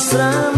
pasrah